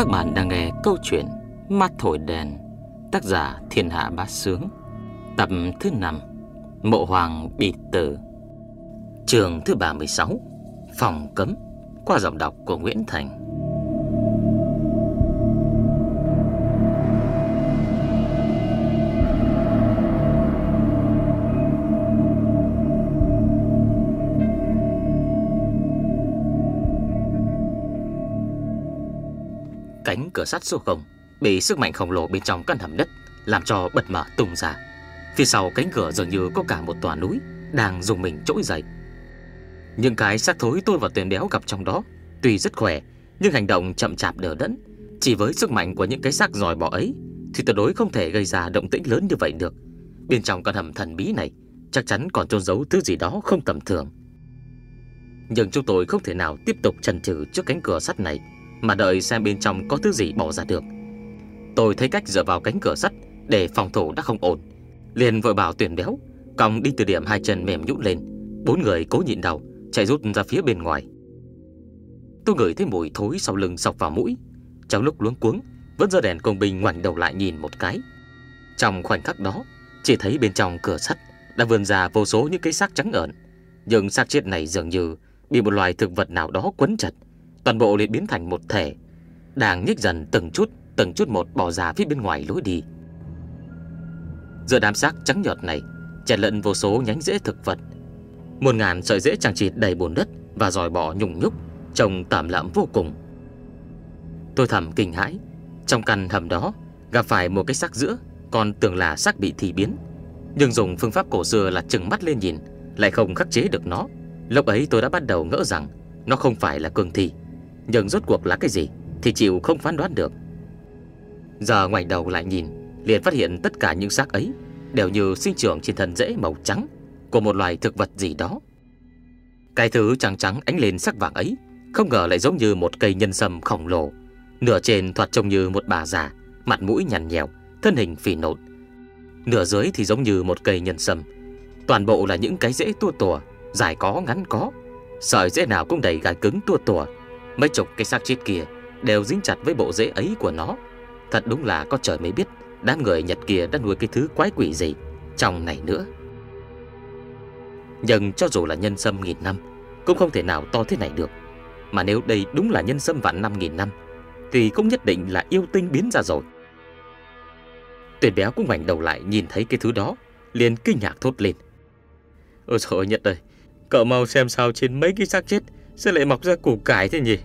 Các bạn đang nghe câu chuyện Mắt thổi đèn, Tác giả Thiên Hạ Bá Sướng, Tập thứ 5 Mộ Hoàng bị tử. Trường thứ 36 Phòng cấm, Qua giọng đọc của Nguyễn Thành. Cửa sắt số không bị sức mạnh khổng lồ bên trong căn hầm đất làm cho bật mở tung ra. Phía sau cánh cửa dường như có cả một tòa núi đang dùng mình trỗi dậy. Những cái xác thối tôi và tuyển béo gặp trong đó, tuy rất khỏe, nhưng hành động chậm chạp đờ đẫn. Chỉ với sức mạnh của những cái xác giỏi bỏ ấy thì tuyệt đối không thể gây ra động tĩnh lớn như vậy được. Bên trong căn hầm thần bí này chắc chắn còn trôn giấu thứ gì đó không tầm thường. Nhưng chúng tôi không thể nào tiếp tục chần chừ trước cánh cửa sắt này mà đợi xem bên trong có thứ gì bỏ ra được. Tôi thấy cách dựa vào cánh cửa sắt để phòng thủ đã không ổn, liền vội bảo tuyển béo còng đi từ điểm hai chân mềm nhũn lên, bốn người cố nhịn đầu chạy rút ra phía bên ngoài. Tôi ngửi thấy mùi thối sau lưng sọc vào mũi, trong lúc luống cuống vẫn giơ đèn công binh ngoảnh đầu lại nhìn một cái. Trong khoảnh khắc đó, chỉ thấy bên trong cửa sắt đã vươn ra vô số những cái xác trắng ợn, nhưng xác chết này dường như bị một loài thực vật nào đó quấn chặt toàn bộ liền biến thành một thể, đang nhích dần từng chút, từng chút một bỏ ra phía bên ngoài lối đi. Giữa đám xác trắng nhợt này, chẹt lẫn vô số nhánh rễ thực vật. Một ngàn sợi rễ chẳng chịt đầy bùn đất và dòi bò nhùng nhúc, trông tạm lợm vô cùng. Tôi thầm kinh hãi, trong căn hầm đó gặp phải một cái xác giữa, còn tưởng là xác bị thì biến. Nhưng dùng phương pháp cổ xưa là chừng mắt lên nhìn, lại không khắc chế được nó. Lúc ấy tôi đã bắt đầu ngỡ rằng nó không phải là cường thi nhưng rốt cuộc là cái gì Thì chịu không phán đoán được. Giờ ngoảnh đầu lại nhìn, Liền phát hiện tất cả những xác ấy Đều như sinh trưởng trên thân rễ màu trắng Của một loài thực vật gì đó. Cái thứ trắng trắng ánh lên sắc vàng ấy Không ngờ lại giống như một cây nhân sâm khổng lồ, Nửa trên thoạt trông như một bà già, Mặt mũi nhằn nhèo, Thân hình phì nộn. Nửa dưới thì giống như một cây nhân sâm. Toàn bộ là những cái rễ tua tùa, Dài có ngắn có. Sợi rễ nào cũng đầy gai cứng tua tùa Mấy chục cái xác chết kia Đều dính chặt với bộ rễ ấy của nó. Thật đúng là có trời mới biết, Đám người Nhật kia đã nuôi cái thứ quái quỷ gì Trong này nữa. Nhưng cho dù là nhân sâm nghìn năm, Cũng không thể nào to thế này được. Mà nếu đây đúng là nhân sâm vạn năm nghìn năm, Thì cũng nhất định là yêu tinh biến ra rồi. Tuyển béo cũng ngoảnh đầu lại Nhìn thấy cái thứ đó, liền kinh ngạc thốt lên. Ôi trời Nhật ơi, Cậu mau xem sao trên mấy cái xác chết sẽ lại mọc ra củ cải thế nhỉ?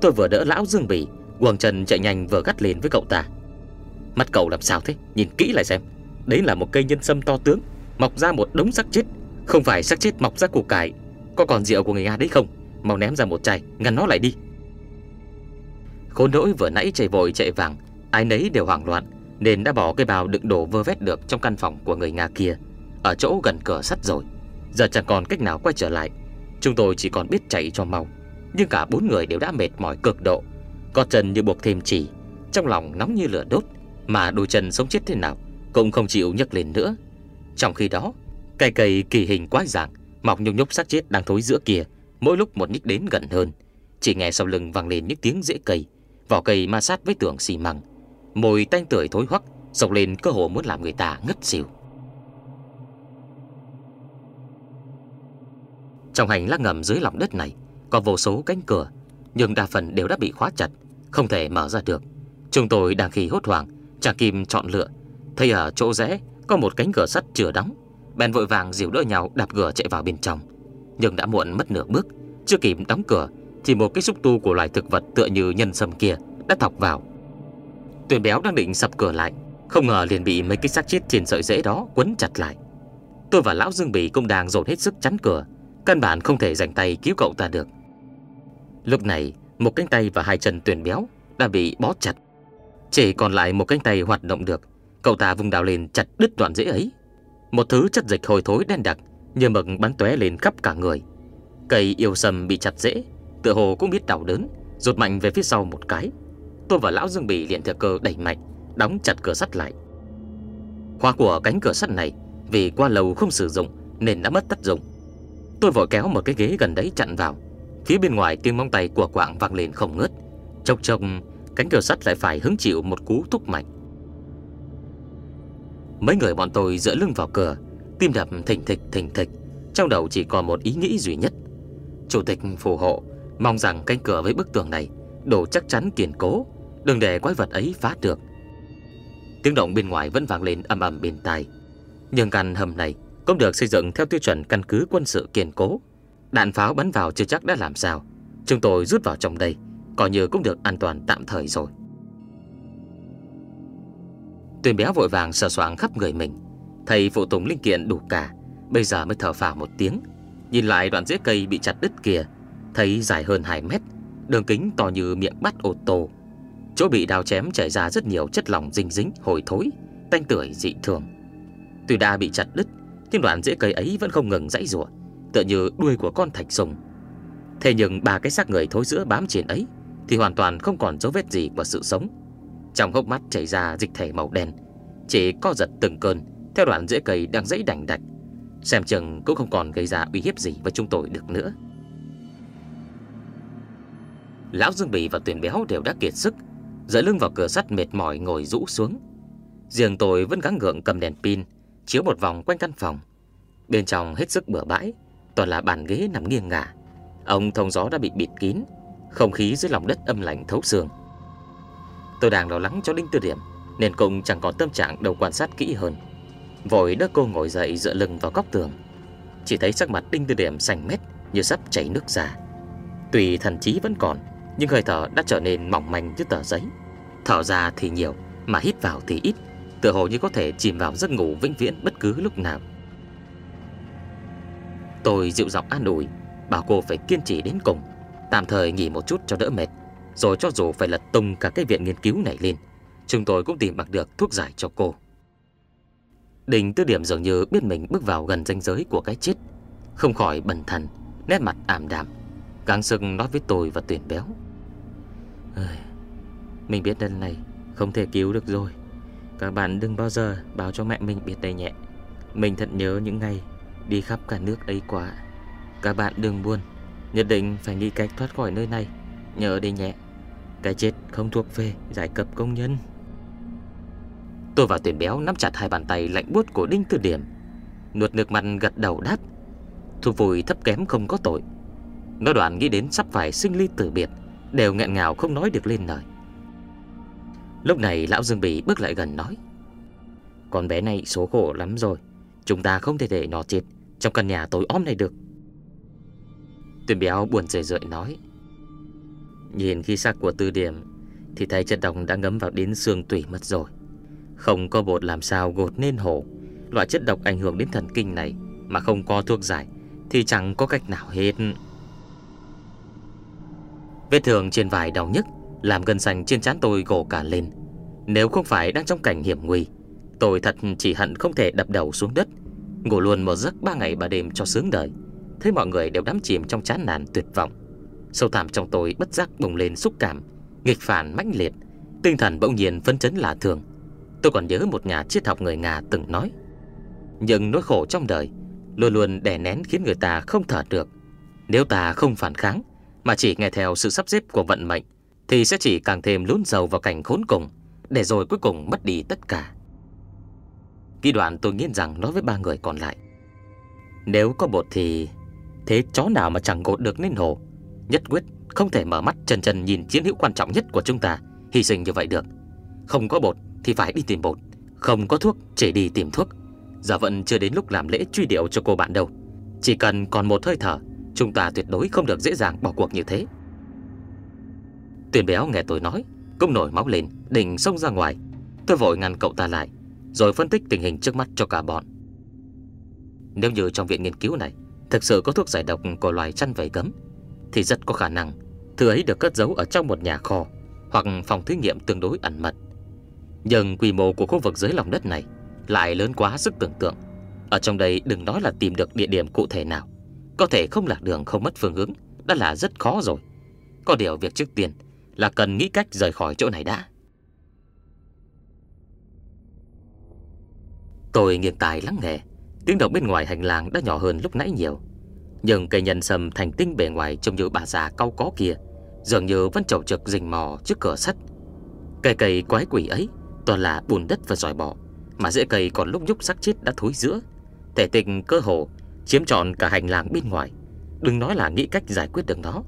Tôi vừa đỡ lão Dương Bỉ Quần Trần chạy nhanh vừa gắt lên với cậu ta. Mắt cậu làm sao thế? Nhìn kỹ lại xem. Đấy là một cây nhân sâm to tướng, Mọc ra một đống xác chết. Không phải xác chết mọc ra củ cải. Có còn rượu của người Nga đấy không? Mau ném ra một chai, ngăn nó lại đi. Khốn nỗi vừa nãy chạy vội chạy vàng, Ai nấy đều hoảng loạn, Nên đã bỏ cái bào đựng đồ vơ vét được Trong căn phòng của người Nga kia. Ở chỗ gần cửa sắt rồi. Giờ chẳng còn cách nào quay trở lại. Chúng tôi chỉ còn biết chạy cho mau. Nhưng cả bốn người đều đã mệt mỏi cực độ. Có chân như buộc thêm chỉ. Trong lòng nóng như lửa đốt. Mà đôi chân sống chết thế nào Cũng không chịu nhấc lên nữa. Trong khi đó Cây cây kỳ hình quái dạng, Mọc nhung nhúc xác chết đang thối giữa kia, Mỗi lúc một nhích đến gần hơn. Chỉ nghe sau lưng vang lên những tiếng rễ cây. Vỏ cây ma sát với tường xi măng. Mùi tanh tưởi thối hoắc Sọc lên cơ hồ muốn làm người ta ngất xỉu. Trong hành lang ngầm dưới lòng đất này, Có vô số cánh cửa, Nhưng đa phần đều đã bị khóa chặt, Không thể mở ra được. Chúng tôi đang khi hốt hoảng Trà Kim chọn lựa. Thấy ở chỗ rẽ, có một cánh cửa sắt chưa đóng. Bèn vội vàng dìu đỡ nhau đạp cửa chạy vào bên trong. Nhưng đã muộn mất nửa bước, Chưa kịp đóng cửa, Thì một cái xúc tu của loài thực vật tựa như nhân sâm kia Đã thọc vào. Tuyền béo đang định sập cửa lại, Không ngờ liền bị mấy cái xác chết trên sợi rễ đó quấn chặt lại. Tôi và lão Dương Bỉ cũng đang dồn hết sức chắn cửa. Căn bản không thể rảnh tay cứu cậu ta được. Lúc này, Một cánh tay và hai chân tuyển béo Đã bị bó chặt. Chỉ còn lại một cánh tay hoạt động được, Cậu ta vung đào lên chặt đứt đoạn rễ ấy. Một thứ chất dịch hồi thối đen đặc Như mực bắn tóe lên khắp cả người. Cây yêu sầm bị chặt rễ, Tựa hồ cũng biết đau đớn, Rụt mạnh về phía sau một cái. Tôi và lão Dương Bỉ liền thừa cơ đẩy mạnh, Đóng chặt cửa sắt lại. Khóa của cánh cửa sắt này Vì qua lâu không sử dụng Nên đã mất tác dụng. Tôi vội kéo một cái ghế gần đấy chặn vào. Phía bên ngoài tiếng móng tay của quạng vang lên không ngớt. Chốc chốc, Cánh cửa sắt lại phải hứng chịu một cú thúc mạnh. Mấy người bọn tôi dựa lưng vào cửa, Tim đập thình thịch thình thịch. Trong đầu chỉ còn một ý nghĩ duy nhất. Chủ tịch phù hộ, Mong rằng cánh cửa với bức tường này Đủ chắc chắn kiên cố, Đừng để quái vật ấy phá được. Tiếng động bên ngoài vẫn vang lên âm ầm bên tai. Nhưng căn hầm này cũng được xây dựng theo tiêu chuẩn căn cứ quân sự kiên cố. Đạn pháo bắn vào chưa chắc đã làm sao. Chúng tôi rút vào trong đây, Coi như cũng được an toàn tạm thời rồi. Tuyền béo vội vàng sờ soạng khắp người mình. Thầy phụ tùng linh kiện đủ cả, Bây giờ mới thở phào một tiếng. Nhìn lại đoạn rễ cây bị chặt đứt kia Thấy dài hơn 2 mét, Đường kính to như miệng bắt ô tô. Chỗ bị đào chém chảy ra rất nhiều chất lỏng dinh dính, hồi thối, Tanh tưởi dị thường. Tuy đã bị chặt đứt nhưng đoạn rễ cây ấy vẫn không ngừng dãy rủa, Tựa như đuôi của con thạch sùng. Thế nhưng ba cái xác người thối giữa bám trên ấy Thì hoàn toàn không còn dấu vết gì của sự sống. Trong hốc mắt chảy ra dịch thể màu đen, Chỉ co giật từng cơn Theo đoạn rễ cây đang dãy đành đạch. Xem chừng cũng không còn gây ra uy hiếp gì với chúng tôi được nữa. Lão Dương Bì và Tuyền Béo đều đã kiệt sức Dỡ lưng vào cửa sắt mệt mỏi ngồi rũ xuống. Riêng tôi vẫn gắng gượng cầm đèn pin Chiếu một vòng quanh căn phòng. Bên trong hết sức bừa bãi, Toàn là bàn ghế nằm nghiêng ngả. Ông thông gió đã bị bịt kín, Không khí dưới lòng đất âm lạnh thấu xương. Tôi đang lo lắng cho Đinh Tư Điểm, Nên cũng chẳng còn tâm trạng đâu quan sát kỹ hơn. Vội đỡ cô ngồi dậy dựa lưng vào góc tường. Chỉ thấy sắc mặt Đinh Tư Điểm xanh mét Như sắp chảy nước ra. Tùy thần trí vẫn còn, Nhưng hơi thở đã trở nên mỏng manh như tờ giấy. Thở ra thì nhiều, Mà hít vào thì ít. Tựa hồ như có thể chìm vào giấc ngủ vĩnh viễn bất cứ lúc nào. Tôi dịu giọng an ủi, Bảo cô phải kiên trì đến cùng, Tạm thời nghỉ một chút cho đỡ mệt, Rồi cho dù phải lật tung cả cái viện nghiên cứu này lên, Chúng tôi cũng tìm bằng được thuốc giải cho cô. Đình tư điểm dường như biết mình bước vào gần ranh giới của cái chết, Không khỏi bần thần, Nét mặt ảm đạm, gắng sưng nói với tôi và tuyển béo. Mình biết lần này Không thể cứu được rồi. Các bạn đừng bao giờ báo cho mẹ mình biết đây nhẹ. Mình thật nhớ những ngày Đi khắp cả nước ấy quá. Các bạn đừng buồn, Nhất định phải nghĩ cách thoát khỏi nơi này Nhớ đi nhẹ. Cái chết không thuộc về giải cấp công nhân. Tôi và tuyển béo nắm chặt hai bàn tay lạnh buốt của Đinh Tư Điểm Nuột nước mặt gật đầu đáp. Thu vùi thấp kém không có tội. Nó đoạn nghĩ đến sắp phải sinh ly tử biệt, Đều nghẹn ngào không nói được lên lời. Lúc này lão Dương Bỉ bước lại gần nói, Con bé này số khổ lắm rồi, Chúng ta không thể để nó chết Trong căn nhà tối om này được. Tuyên béo buồn rười rượi nói, Nhìn khi xác của tư điểm Thì thấy chất độc đã ngấm vào đến xương tủy mất rồi. Không có bột làm sao gột nên hổ. Loại chất độc ảnh hưởng đến thần kinh này Mà không có thuốc giải Thì chẳng có cách nào hết. Vết thương trên vải đau nhức. Làm gần sành trên trán tôi gồ cả lên. Nếu không phải đang trong cảnh hiểm nguy, Tôi thật chỉ hận không thể đập đầu xuống đất, Ngủ luôn một giấc ba ngày ba đêm cho sướng đời. Thấy mọi người đều đắm chìm trong chán nản tuyệt vọng. Sâu thẳm trong tôi bất giác bùng lên xúc cảm, Nghịch phản mãnh liệt, Tinh thần bỗng nhiên phấn chấn lạ thường. Tôi còn nhớ một nhà triết học người Nga từng nói Nhưng nỗi khổ trong đời Luôn luôn đè nén khiến người ta không thở được. Nếu ta không phản kháng Mà chỉ nghe theo sự sắp xếp của vận mệnh thì sẽ chỉ càng thêm lún dầu vào cảnh khốn cùng, Để rồi cuối cùng mất đi tất cả. Kỳ đoạn tôi nghiến rằng nói với ba người còn lại. Nếu có bột thì, Thế chó nào mà chẳng gột được nên hồ Nhất quyết không thể mở mắt chân chân nhìn chiến hữu quan trọng nhất của chúng ta, Hy sinh như vậy được. Không có bột thì phải đi tìm bột, Không có thuốc chỉ đi tìm thuốc. Giờ vẫn chưa đến lúc làm lễ truy điệu cho cô bạn đâu. Chỉ cần còn một hơi thở, Chúng ta tuyệt đối không được dễ dàng bỏ cuộc như thế. Tuyền béo nghe tôi nói, Cũng nổi máu lên, Định xông ra ngoài. Tôi vội ngăn cậu ta lại, Rồi phân tích tình hình trước mắt cho cả bọn. Nếu như trong viện nghiên cứu này Thực sự có thuốc giải độc của loài chăn vảy cấm Thì rất có khả năng Thứ ấy được cất giấu ở trong một nhà kho Hoặc phòng thí nghiệm tương đối ẩn mật. Nhưng quy mô của khu vực dưới lòng đất này Lại lớn quá sức tưởng tượng. Ở trong đây đừng nói là tìm được địa điểm cụ thể nào, Có thể không lạc đường không mất phương hướng Đã là rất khó rồi. Có điều việc trước tiên là cần nghĩ cách rời khỏi chỗ này đã. Tôi nghiêng tài lắng nghe, Tiếng động bên ngoài hành lang đã nhỏ hơn lúc nãy nhiều. Nhưng cây nhân sầm thành tinh bề ngoài trông như bà già cau có kia, Dường như vẫn trầu trực rình mò trước cửa sắt. Cây cây quái quỷ ấy Toàn là bùn đất và giỏi bọ, Mà rễ cây còn lúc nhúc sắc chết đã thối giữa. Thể tình, cơ hồ, Chiếm trọn cả hành lang bên ngoài. Đừng nói là nghĩ cách giải quyết được nó,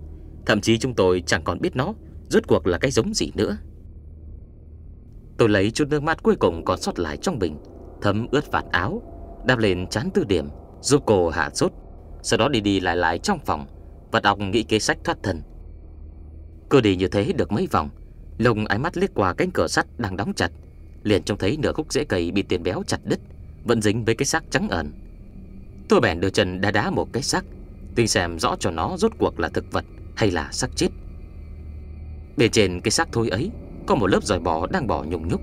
Thậm chí chúng tôi chẳng còn biết nó. Rốt cuộc là cái giống gì nữa? Tôi lấy chút nước mắt cuối cùng còn sót lại trong bình, Thấm ướt vạt áo, Đạp lên chán tư điểm, Giúp cô hạ sốt, Sau đó đi đi lại lại trong phòng, Và đọc nghĩ kế sách thoát thân. Cô đi như thế được mấy vòng, Lông ánh mắt liếc qua cánh cửa sắt đang đóng chặt, Liền trông thấy nửa khúc rễ cây bị tiền béo chặt đứt, Vẫn dính với cái xác trắng ẩn Tôi bèn đưa chân đá đá một cái xác Tìm xem rõ cho nó rốt cuộc là thực vật Hay là xác chết bề trên cái xác thối ấy, Có một lớp giỏi bò đang bỏ nhung nhúc.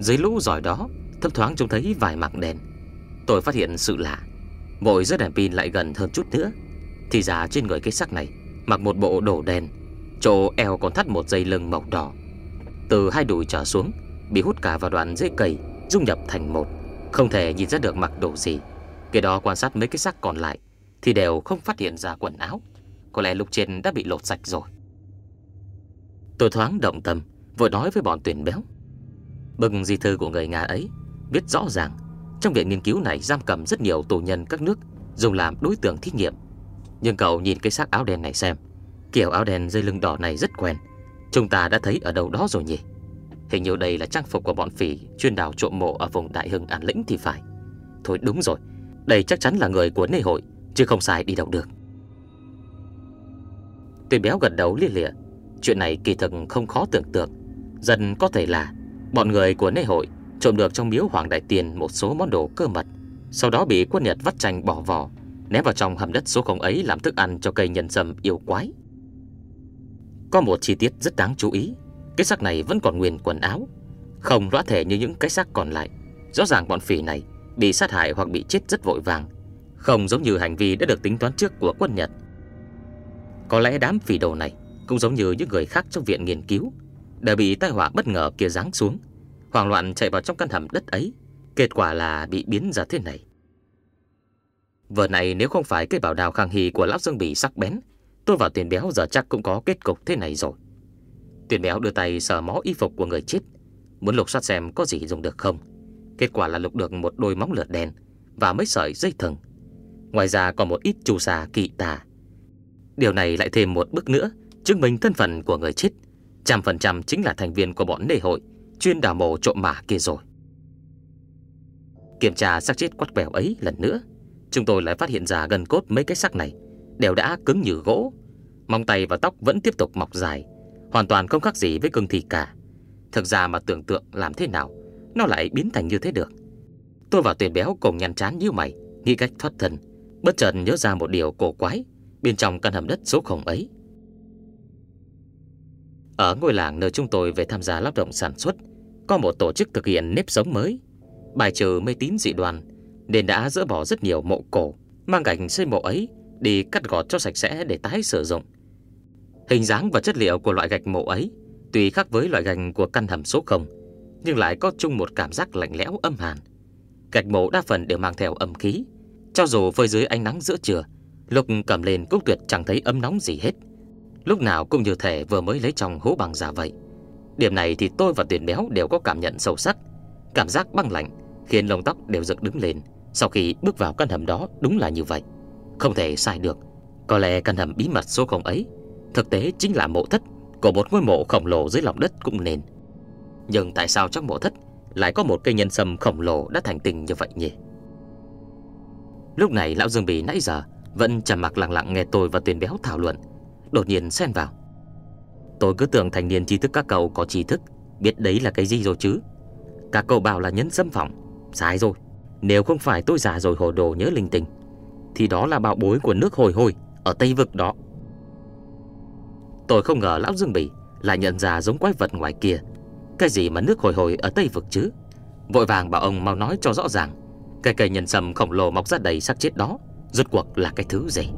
Dưới lũ giỏi đó, Thấp thoáng trông thấy vài mạng đèn. Tôi phát hiện sự lạ. Vội rất đèn pin lại gần hơn chút nữa. Thì ra trên người cái xác này, Mặc một bộ đổ đèn Chỗ eo còn thắt một dây lưng màu đỏ. Từ hai đùi trở xuống, Bị hút cả vào đoạn dễ cầy Dung nhập thành một. Không thể nhìn ra được mặc đồ gì. Cái đó quan sát mấy cái xác còn lại, Thì đều không phát hiện ra quần áo. Có lẽ lúc trên đã bị lột sạch rồi. Tôi thoáng động tâm, Vội nói với bọn tuyển béo. Bừng di thư của người Nga ấy, Biết rõ ràng, Trong viện nghiên cứu này giam cầm rất nhiều tù nhân các nước, Dùng làm đối tượng thí nghiệm. Nhưng cậu nhìn cái xác áo đen này xem, Kiểu áo đen dây lưng đỏ này rất quen. Chúng ta đã thấy ở đâu đó rồi nhỉ? Hình như đây là trang phục của bọn phỉ Chuyên đào trộm mộ ở vùng Đại Hưng An Lĩnh thì phải. Thôi đúng rồi, Đây chắc chắn là người của nê hội, Chứ không sai đi đâu được. Tuyển béo gật đầu lia lịa. Chuyện này kỳ thực không khó tưởng tượng. Dần có thể là Bọn người của nê hội Trộm được trong miếu Hoàng Đại Tiền Một số món đồ cơ mật, Sau đó bị quân Nhật vắt chanh bỏ vỏ Ném vào trong hầm đất số không ấy Làm thức ăn cho cây nhân sâm yêu quái. Có một chi tiết rất đáng chú ý, Cái xác này vẫn còn nguyên quần áo, Không rõ thể như những cái xác còn lại. Rõ ràng bọn phỉ này Bị sát hại hoặc bị chết rất vội vàng, Không giống như hành vi đã được tính toán trước của quân Nhật. Có lẽ đám phỉ đồ này cũng giống như những người khác trong viện nghiên cứu, Đã bị tai họa bất ngờ kia giáng xuống, Hoảng loạn chạy vào trong căn hầm đất ấy. Kết quả là bị biến ra thế này. Vừa này nếu không phải cái bảo đào khang hì của lão Dương Bỉ sắc bén Tôi vào tiền béo giờ chắc cũng có kết cục thế này rồi. Tiền béo đưa tay sờ mó y phục của người chết, Muốn lục soát xem có gì dùng được không. Kết quả là lục được một đôi móng lượt đen Và mấy sợi dây thừng. Ngoài ra còn một ít chu sa kỵ tà. Điều này lại thêm một bước nữa Chứng minh thân phận của người chết Trăm phần trăm chính là thành viên của bọn nề hội Chuyên đào mồ trộm mả kia rồi Kiểm tra xác chết quắt bèo ấy lần nữa Chúng tôi lại phát hiện ra gần cốt mấy cái xác này đều đã cứng như gỗ. Móng tay và tóc vẫn tiếp tục mọc dài, hoàn toàn không khác gì với cương thi cả. Thực ra mà tưởng tượng làm thế nào, nó lại biến thành như thế được. Tôi và tuyển béo cùng nhăn chán như mày, nghĩ cách thoát thân, bất chợt nhớ ra một điều cổ quái bên trong căn hầm đất số khổng ấy. Ở ngôi làng nơi chúng tôi về tham gia lao động sản xuất, có một tổ chức thực hiện nếp sống mới, bài trừ mê tín dị đoan, nên đã dỡ bỏ rất nhiều mộ cổ, mang cảnh xây mộ ấy đi cắt gọt cho sạch sẽ để tái sử dụng. Hình dáng và chất liệu của loại gạch mộ ấy tuy khác với loại gạch của căn hầm số 0, nhưng lại có chung một cảm giác lạnh lẽo âm hàn. Gạch mộ đa phần đều mang theo âm khí, cho dù phơi dưới ánh nắng giữa trưa, lục cầm lên cũng tuyệt chẳng thấy ấm nóng gì hết. Lúc nào cũng như thể vừa mới lấy trong hố bằng giả vậy. Điểm này thì tôi và Tuyền Béo đều có cảm nhận sâu sắc. Cảm giác băng lạnh khiến lông tóc đều dựng đứng lên sau khi bước vào căn hầm đó đúng là như vậy. Không thể sai được Có lẽ căn hầm bí mật số không ấy Thực tế chính là mộ thất Của một ngôi mộ khổng lồ dưới lòng đất cũng nên Nhưng tại sao trong mộ thất Lại có một cây nhân sâm khổng lồ đã thành tình như vậy nhỉ Lúc này lão Dương Bì nãy giờ Vẫn trầm mặc lặng lặng nghe tôi và tuyển béo thảo luận Đột nhiên xen vào. Tôi cứ tưởng thành niên trí thức các cậu có trí thức, Biết đấy là cái gì rồi chứ? Các cậu bảo là nhân xâm phỏng Sai rồi. Nếu không phải tôi già rồi hồ đồ nhớ linh tinh, thì đó là bảo bối của nước hồi hồi Ở Tây Vực đó. Tôi không ngờ Lão Dương Bỉ Lại nhận ra giống quái vật ngoài kia. Cái gì mà nước hồi hồi ở Tây Vực chứ? Vội vàng bảo ông mau nói cho rõ ràng. Cái cây nhân sâm khổng lồ mọc ra đầy xác chết đó, Rốt cuộc là cái thứ gì?